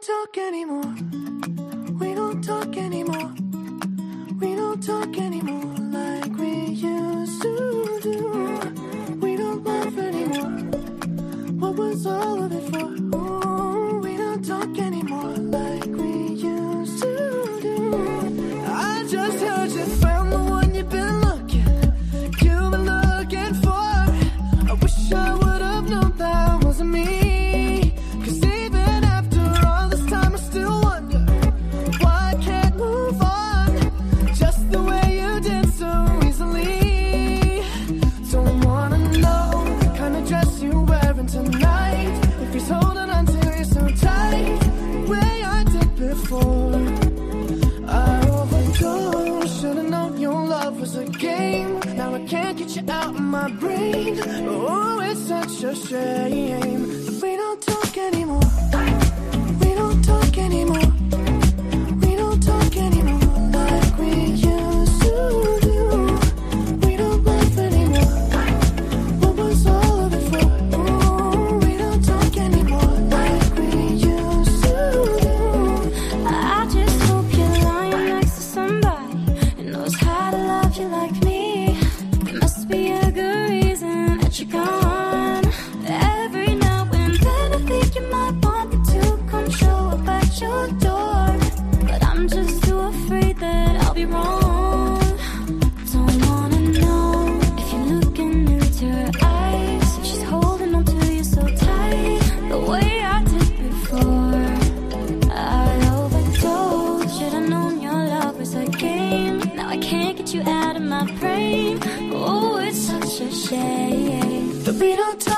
don't talk anymore. We don't talk anymore. out my brain. Oh, it's such a shame we don't talk anymore. change. But.